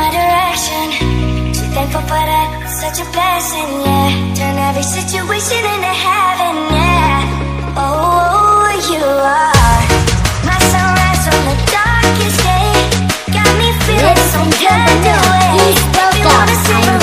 my direction. Too thankful for that, such a blessing, yeah. Turn every situation into heaven, yeah. Oh, you are my sunrise on the darkest day. Got me feeling Let's so good. Do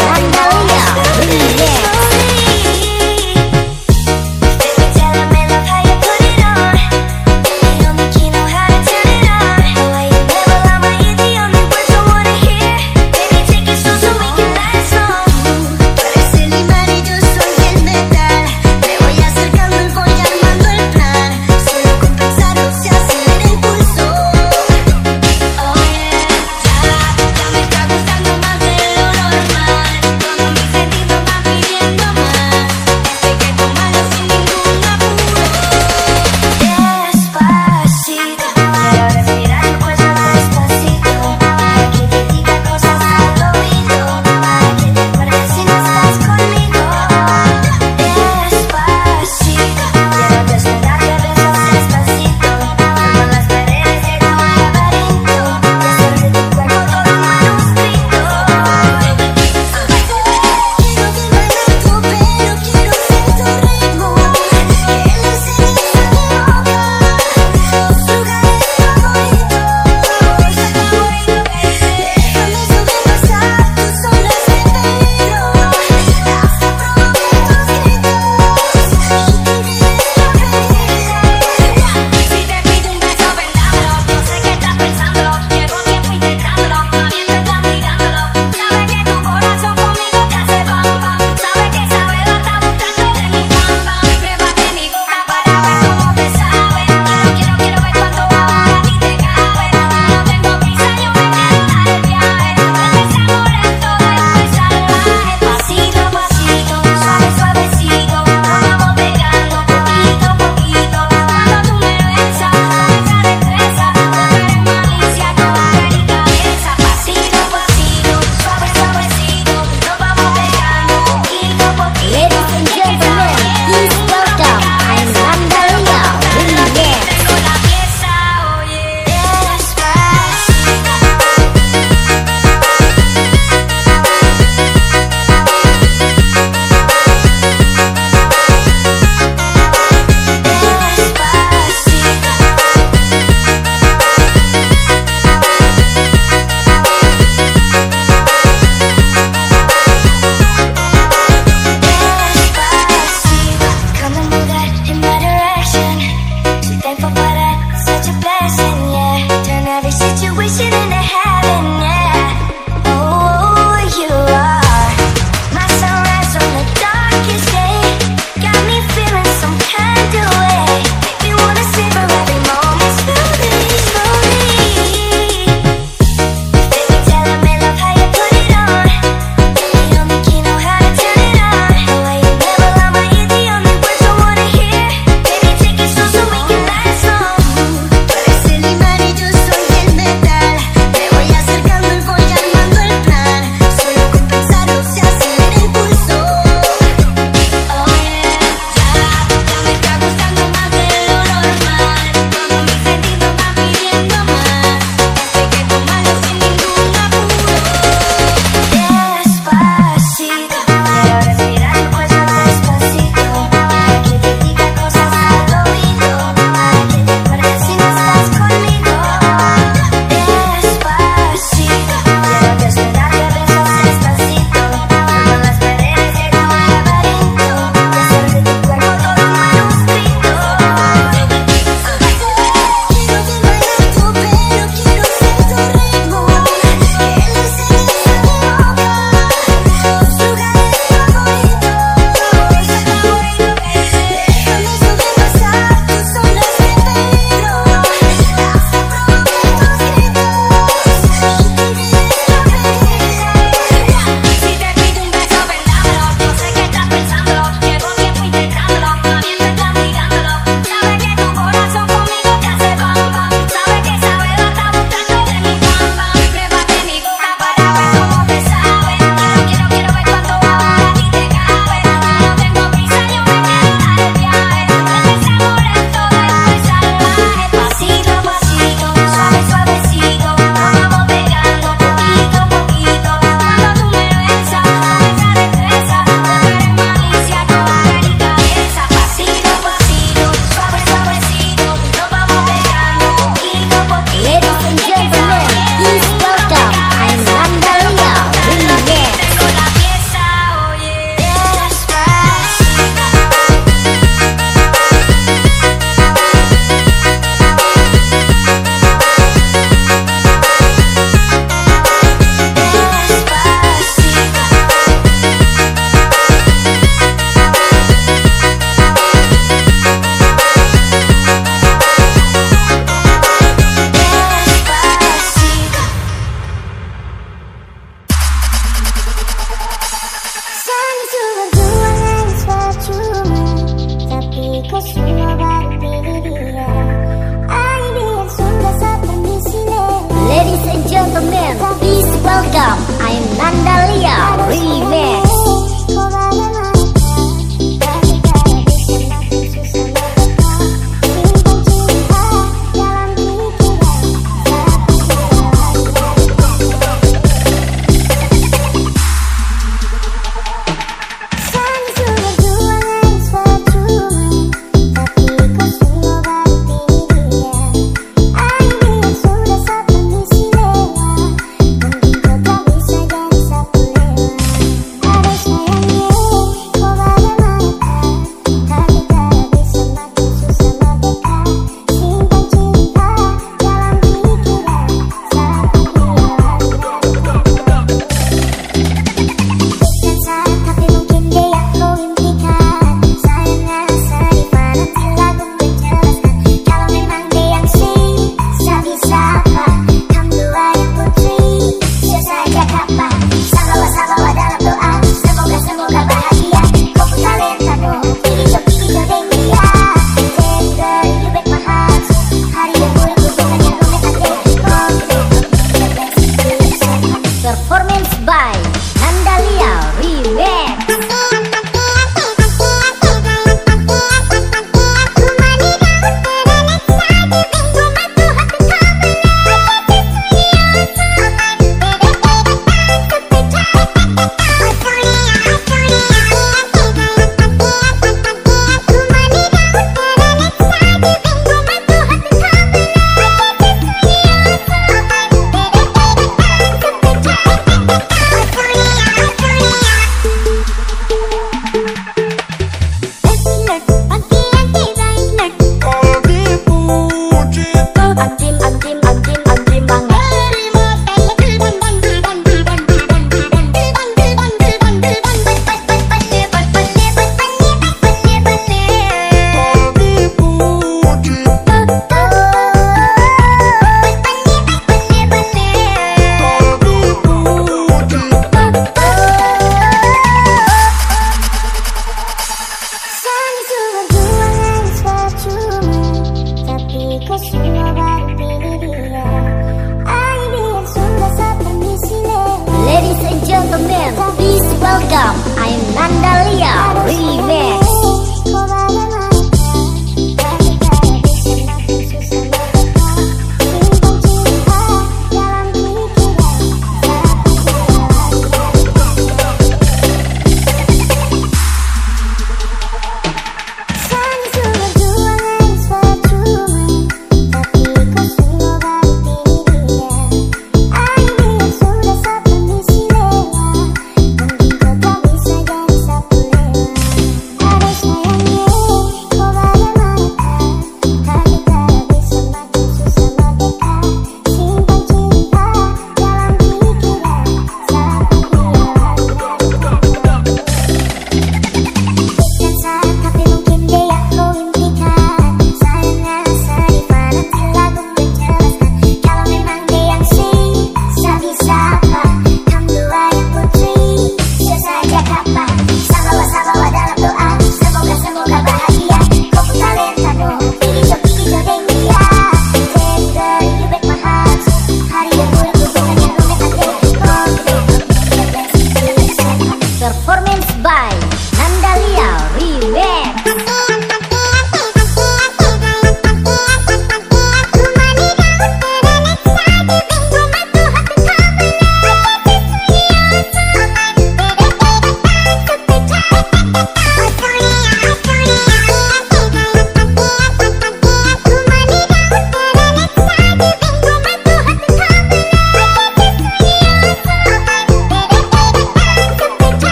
Ladies and gentlemen, please welcome. I'm Nandalia Rive.